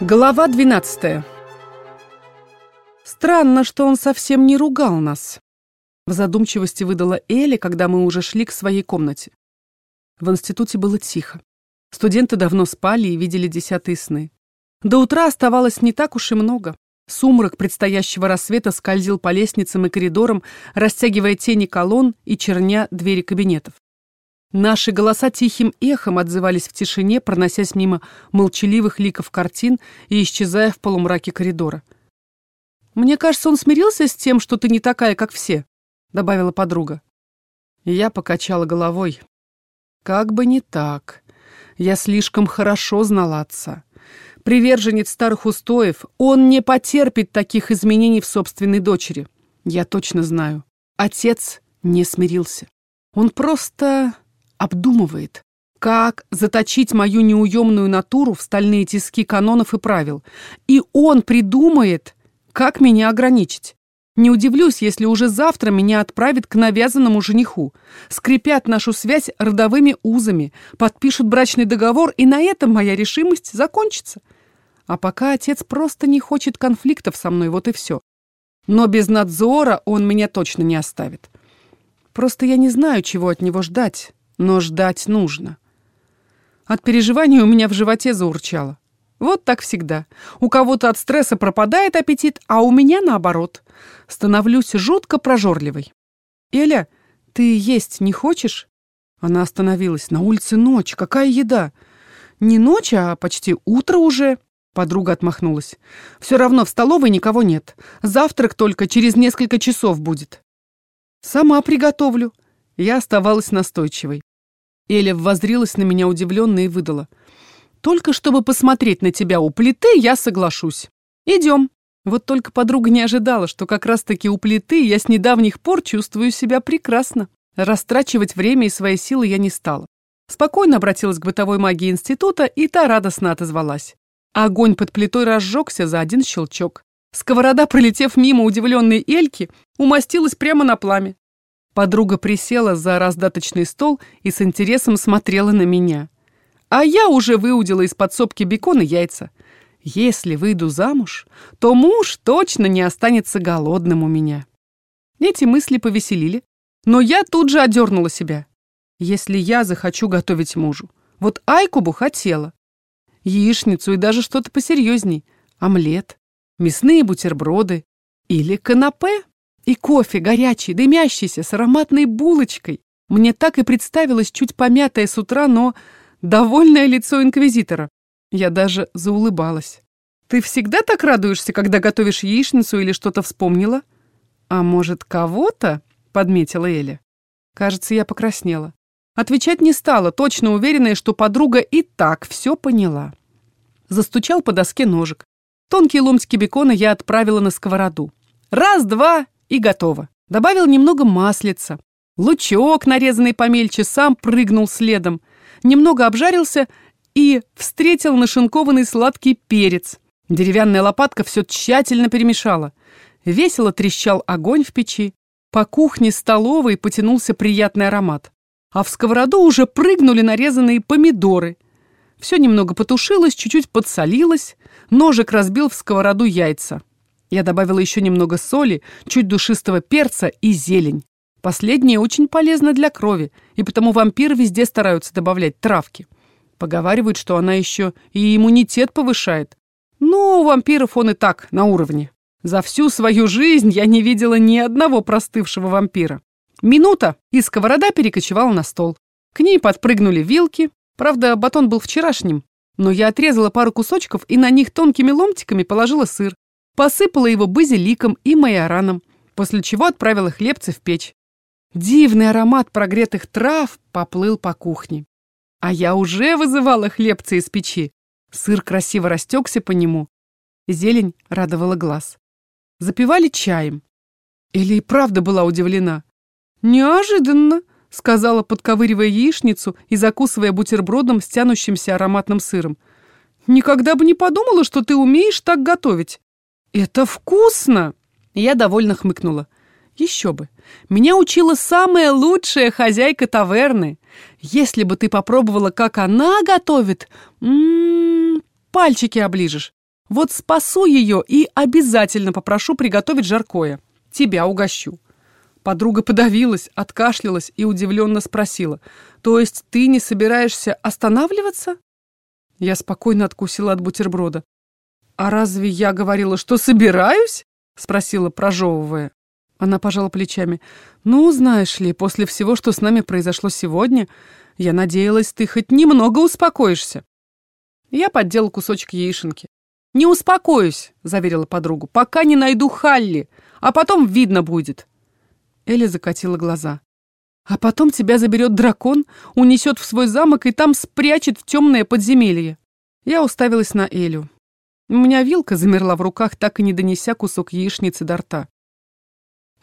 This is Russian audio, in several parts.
Глава 12 Странно, что он совсем не ругал нас. В задумчивости выдала Элли, когда мы уже шли к своей комнате. В институте было тихо. Студенты давно спали и видели десятые сны. До утра оставалось не так уж и много. Сумрак предстоящего рассвета скользил по лестницам и коридорам, растягивая тени колонн и черня двери кабинетов. Наши голоса тихим эхом отзывались в тишине, проносясь мимо молчаливых ликов картин и исчезая в полумраке коридора. «Мне кажется, он смирился с тем, что ты не такая, как все», — добавила подруга. Я покачала головой. «Как бы не так. Я слишком хорошо знала отца. Приверженец старых устоев, он не потерпит таких изменений в собственной дочери. Я точно знаю. Отец не смирился. Он просто обдумывает, как заточить мою неуемную натуру в стальные тиски канонов и правил. И он придумает, как меня ограничить. Не удивлюсь, если уже завтра меня отправят к навязанному жениху, скрепят нашу связь родовыми узами, подпишут брачный договор, и на этом моя решимость закончится. А пока отец просто не хочет конфликтов со мной, вот и все. Но без надзора он меня точно не оставит. Просто я не знаю, чего от него ждать но ждать нужно. От переживаний у меня в животе заурчало. Вот так всегда. У кого-то от стресса пропадает аппетит, а у меня наоборот. Становлюсь жутко прожорливой. «Эля, ты есть не хочешь?» Она остановилась. «На улице ночь. Какая еда?» «Не ночь, а почти утро уже». Подруга отмахнулась. «Все равно в столовой никого нет. Завтрак только через несколько часов будет». «Сама приготовлю». Я оставалась настойчивой. Эля воззрилась на меня удивленно и выдала. «Только чтобы посмотреть на тебя у плиты, я соглашусь. Идем». Вот только подруга не ожидала, что как раз-таки у плиты я с недавних пор чувствую себя прекрасно. Растрачивать время и свои силы я не стала. Спокойно обратилась к бытовой магии института, и та радостно отозвалась. Огонь под плитой разжегся за один щелчок. Сковорода, пролетев мимо удивленной Эльки, умастилась прямо на пламя. Подруга присела за раздаточный стол и с интересом смотрела на меня. А я уже выудила из подсобки бекон и яйца. Если выйду замуж, то муж точно не останется голодным у меня. Эти мысли повеселили, но я тут же одернула себя. Если я захочу готовить мужу, вот Айкубу хотела. Яичницу и даже что-то посерьезней. Омлет, мясные бутерброды или канапе. И кофе горячий, дымящийся, с ароматной булочкой. Мне так и представилось чуть помятое с утра, но довольное лицо инквизитора. Я даже заулыбалась. «Ты всегда так радуешься, когда готовишь яичницу или что-то вспомнила?» «А может, кого-то?» — подметила Эля. Кажется, я покраснела. Отвечать не стала, точно уверенная, что подруга и так все поняла. Застучал по доске ножик. Тонкие ломтики бекона я отправила на сковороду. Раз, два, и готово. Добавил немного маслица. Лучок, нарезанный помельче, сам прыгнул следом. Немного обжарился и встретил нашинкованный сладкий перец. Деревянная лопатка все тщательно перемешала. Весело трещал огонь в печи. По кухне столовой потянулся приятный аромат. А в сковороду уже прыгнули нарезанные помидоры. Все немного потушилось, чуть-чуть подсолилось. Ножик разбил в сковороду яйца. Я добавила еще немного соли, чуть душистого перца и зелень. Последнее очень полезно для крови, и потому вампиры везде стараются добавлять травки. Поговаривают, что она еще и иммунитет повышает. Но у вампиров он и так на уровне. За всю свою жизнь я не видела ни одного простывшего вампира. Минута, и сковорода перекочевала на стол. К ней подпрыгнули вилки. Правда, батон был вчерашним. Но я отрезала пару кусочков и на них тонкими ломтиками положила сыр посыпала его базиликом и майораном, после чего отправила хлебцы в печь. Дивный аромат прогретых трав поплыл по кухне. А я уже вызывала хлебцы из печи. Сыр красиво растекся по нему. Зелень радовала глаз. Запивали чаем. Или и правда была удивлена. «Неожиданно», — сказала, подковыривая яичницу и закусывая бутербродом с тянущимся ароматным сыром. «Никогда бы не подумала, что ты умеешь так готовить». «Это вкусно!» Я довольно хмыкнула. Еще бы. Меня учила самая лучшая хозяйка таверны. Если бы ты попробовала, как она готовит, м -м -м, пальчики оближешь. Вот спасу ее и обязательно попрошу приготовить жаркое. Тебя угощу». Подруга подавилась, откашлялась и удивленно спросила. «То есть ты не собираешься останавливаться?» Я спокойно откусила от бутерброда. «А разве я говорила, что собираюсь?» Спросила, прожевывая. Она пожала плечами. «Ну, знаешь ли, после всего, что с нами произошло сегодня, я надеялась, ты хоть немного успокоишься». Я подделала кусочек яишенки. «Не успокоюсь», — заверила подругу, — «пока не найду Халли, а потом видно будет». Элли закатила глаза. «А потом тебя заберет дракон, унесет в свой замок и там спрячет в темное подземелье». Я уставилась на Элю. У меня вилка замерла в руках, так и не донеся кусок яичницы до рта.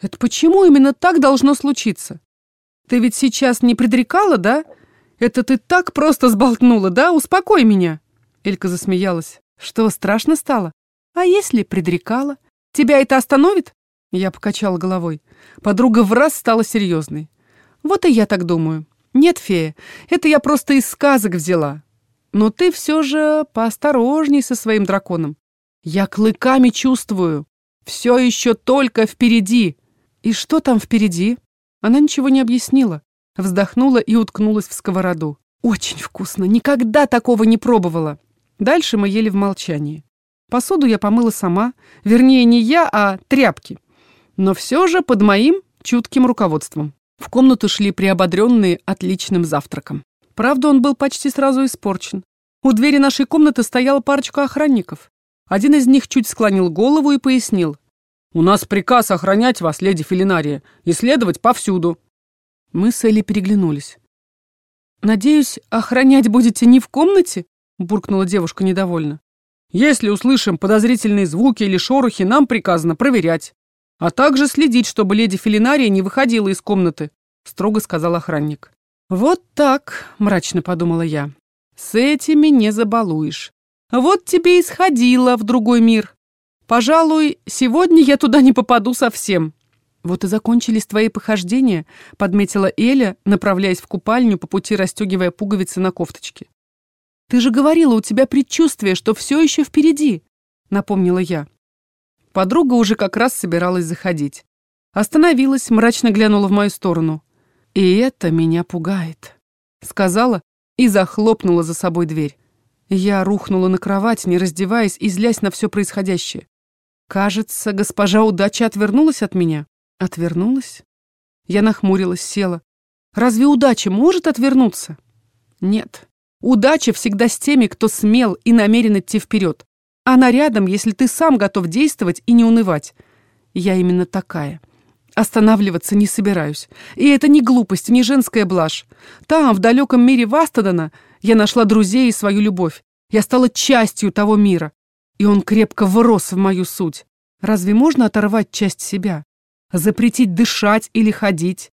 «Это почему именно так должно случиться? Ты ведь сейчас не предрекала, да? Это ты так просто сболтнула, да? Успокой меня!» Элька засмеялась. «Что, страшно стало? А если предрекала? Тебя это остановит?» Я покачала головой. Подруга в раз стала серьезной. «Вот и я так думаю. Нет, фея, это я просто из сказок взяла. Но ты все же поосторожней со своим драконом. Я клыками чувствую. Все еще только впереди. И что там впереди? Она ничего не объяснила. Вздохнула и уткнулась в сковороду. Очень вкусно. Никогда такого не пробовала. Дальше мы ели в молчании. Посуду я помыла сама. Вернее, не я, а тряпки. Но все же под моим чутким руководством. В комнату шли приободренные отличным завтраком. Правда, он был почти сразу испорчен. У двери нашей комнаты стояла парочка охранников. Один из них чуть склонил голову и пояснил. «У нас приказ охранять вас, леди Филинария, и следовать повсюду». Мы с Элли переглянулись. «Надеюсь, охранять будете не в комнате?» буркнула девушка недовольно. «Если услышим подозрительные звуки или шорохи, нам приказано проверять, а также следить, чтобы леди Филинария не выходила из комнаты», строго сказал охранник. «Вот так», — мрачно подумала я. «С этими не забалуешь. Вот тебе и сходила в другой мир. Пожалуй, сегодня я туда не попаду совсем». «Вот и закончились твои похождения», — подметила Эля, направляясь в купальню, по пути расстегивая пуговицы на кофточке. «Ты же говорила, у тебя предчувствие, что все еще впереди», — напомнила я. Подруга уже как раз собиралась заходить. Остановилась, мрачно глянула в мою сторону. И это меня пугает, сказала и захлопнула за собой дверь. Я рухнула на кровать, не раздеваясь и злясь на все происходящее. Кажется, госпожа удача отвернулась от меня. Отвернулась? Я нахмурилась, села. Разве удача может отвернуться? Нет. Удача всегда с теми, кто смел и намерен идти вперед. Она рядом, если ты сам готов действовать и не унывать. Я именно такая. Останавливаться не собираюсь. И это не глупость, не женская блажь. Там, в далеком мире Вастадана, я нашла друзей и свою любовь. Я стала частью того мира. И он крепко врос в мою суть. Разве можно оторвать часть себя? Запретить дышать или ходить?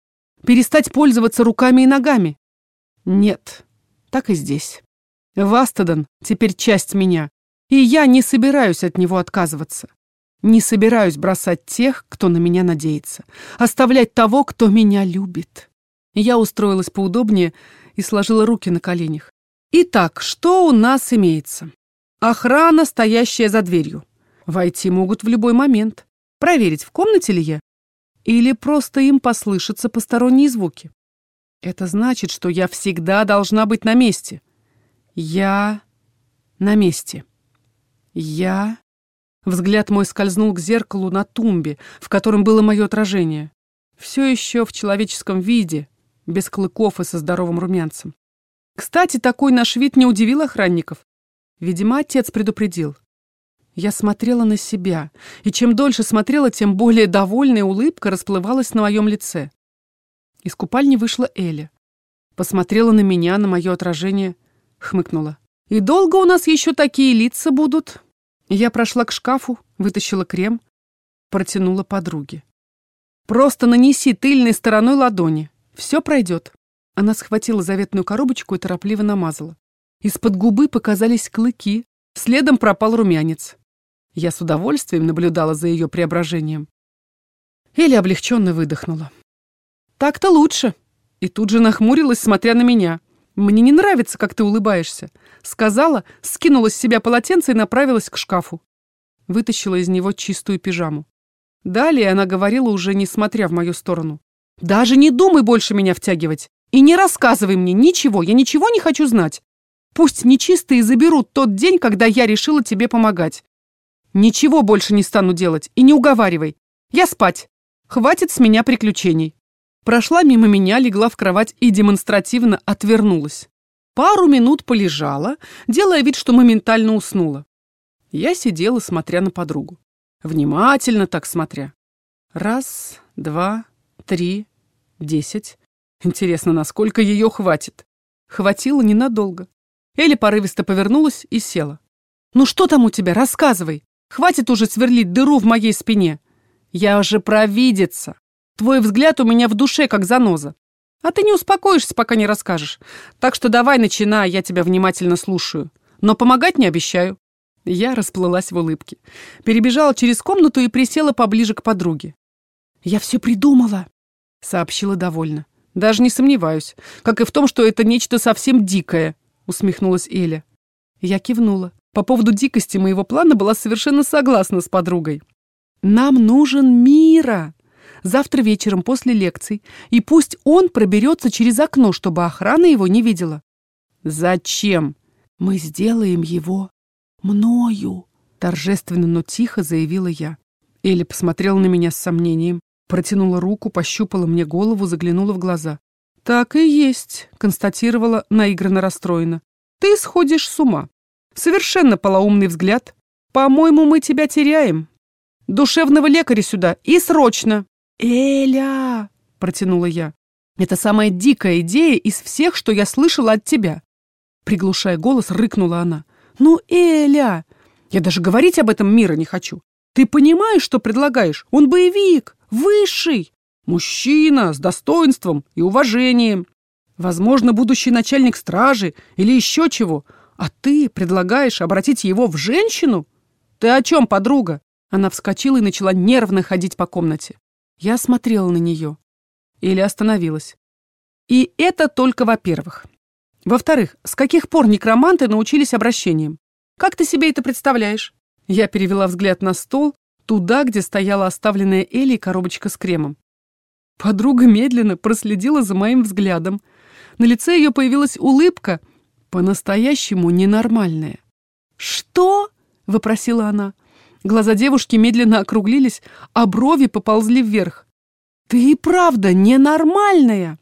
Перестать пользоваться руками и ногами? Нет, так и здесь. Вастадан теперь часть меня, и я не собираюсь от него отказываться. Не собираюсь бросать тех, кто на меня надеется, оставлять того, кто меня любит. Я устроилась поудобнее и сложила руки на коленях. Итак, что у нас имеется? Охрана, стоящая за дверью. Войти могут в любой момент. Проверить, в комнате ли я? Или просто им послышатся посторонние звуки? Это значит, что я всегда должна быть на месте. Я на месте. Я Взгляд мой скользнул к зеркалу на тумбе, в котором было мое отражение. Все еще в человеческом виде, без клыков и со здоровым румянцем. Кстати, такой наш вид не удивил охранников. Видимо, отец предупредил. Я смотрела на себя, и чем дольше смотрела, тем более довольная улыбка расплывалась на моем лице. Из купальни вышла Эля. Посмотрела на меня, на мое отражение, хмыкнула. «И долго у нас еще такие лица будут?» Я прошла к шкафу, вытащила крем, протянула подруге. «Просто нанеси тыльной стороной ладони. Все пройдет». Она схватила заветную коробочку и торопливо намазала. Из-под губы показались клыки, следом пропал румянец. Я с удовольствием наблюдала за ее преображением. Или облегченно выдохнула. «Так-то лучше!» И тут же нахмурилась, смотря на меня. Мне не нравится, как ты улыбаешься. Сказала, скинула с себя полотенце и направилась к шкафу. Вытащила из него чистую пижаму. Далее она говорила, уже не смотря в мою сторону. «Даже не думай больше меня втягивать. И не рассказывай мне ничего, я ничего не хочу знать. Пусть нечистые заберут тот день, когда я решила тебе помогать. Ничего больше не стану делать и не уговаривай. Я спать. Хватит с меня приключений. Прошла мимо меня, легла в кровать и демонстративно отвернулась. Пару минут полежала, делая вид, что моментально уснула. Я сидела, смотря на подругу. Внимательно так смотря. Раз, два, три, десять. Интересно, насколько ее хватит? Хватило ненадолго. Элли порывисто повернулась и села. «Ну что там у тебя? Рассказывай. Хватит уже сверлить дыру в моей спине. Я же провидица. Твой взгляд у меня в душе, как заноза. А ты не успокоишься, пока не расскажешь. Так что давай начинай, я тебя внимательно слушаю. Но помогать не обещаю». Я расплылась в улыбке. Перебежала через комнату и присела поближе к подруге. «Я все придумала», — сообщила довольно. «Даже не сомневаюсь. Как и в том, что это нечто совсем дикое», — усмехнулась Эля. Я кивнула. По поводу дикости моего плана была совершенно согласна с подругой. «Нам нужен Мира!» Завтра вечером после лекций, и пусть он проберется через окно, чтобы охрана его не видела. «Зачем?» «Мы сделаем его мною», — торжественно, но тихо заявила я. Элли посмотрела на меня с сомнением, протянула руку, пощупала мне голову, заглянула в глаза. «Так и есть», — констатировала наигранно расстроена. «Ты сходишь с ума. Совершенно полоумный взгляд. По-моему, мы тебя теряем. Душевного лекаря сюда и срочно!» «Эля!» — протянула я. «Это самая дикая идея из всех, что я слышала от тебя!» Приглушая голос, рыкнула она. «Ну, Эля! Я даже говорить об этом мира не хочу. Ты понимаешь, что предлагаешь? Он боевик, высший, мужчина с достоинством и уважением. Возможно, будущий начальник стражи или еще чего. А ты предлагаешь обратить его в женщину? Ты о чем, подруга?» Она вскочила и начала нервно ходить по комнате. Я смотрела на нее. Или остановилась. И это только во-первых. Во-вторых, с каких пор некроманты научились обращениям? Как ты себе это представляешь? Я перевела взгляд на стол, туда, где стояла оставленная Элей коробочка с кремом. Подруга медленно проследила за моим взглядом. На лице ее появилась улыбка, по-настоящему ненормальная. «Что?» — вопросила она. Глаза девушки медленно округлились, а брови поползли вверх. «Ты и правда ненормальная!»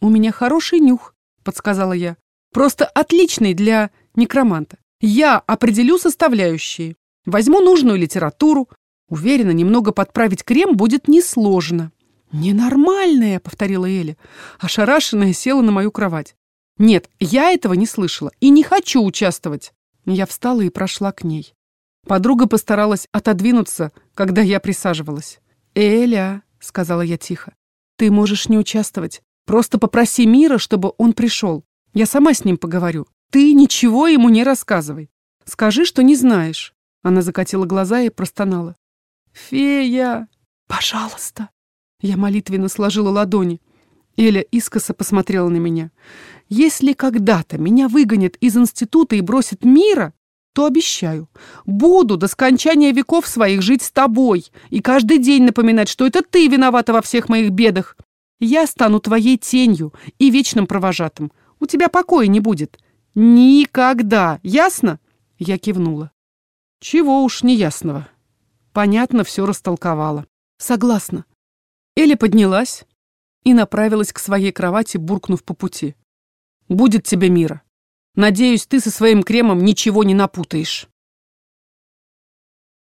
«У меня хороший нюх», — подсказала я. «Просто отличный для некроманта. Я определю составляющие, возьму нужную литературу. Уверена, немного подправить крем будет несложно». «Ненормальная», — повторила Эля. Ошарашенная села на мою кровать. «Нет, я этого не слышала и не хочу участвовать». Я встала и прошла к ней. Подруга постаралась отодвинуться, когда я присаживалась. «Эля», — сказала я тихо, — «ты можешь не участвовать. Просто попроси Мира, чтобы он пришел. Я сама с ним поговорю. Ты ничего ему не рассказывай. Скажи, что не знаешь». Она закатила глаза и простонала. «Фея!» «Пожалуйста!» Я молитвенно сложила ладони. Эля искоса посмотрела на меня. «Если когда-то меня выгонят из института и бросят мира, то обещаю, буду до скончания веков своих жить с тобой и каждый день напоминать, что это ты виновата во всех моих бедах. Я стану твоей тенью и вечным провожатым. У тебя покоя не будет. Никогда. Ясно?» Я кивнула. Чего уж неясного. Понятно, все растолковала. Согласна. Эля поднялась и направилась к своей кровати, буркнув по пути. «Будет тебе мира». Надеюсь, ты со своим кремом ничего не напутаешь.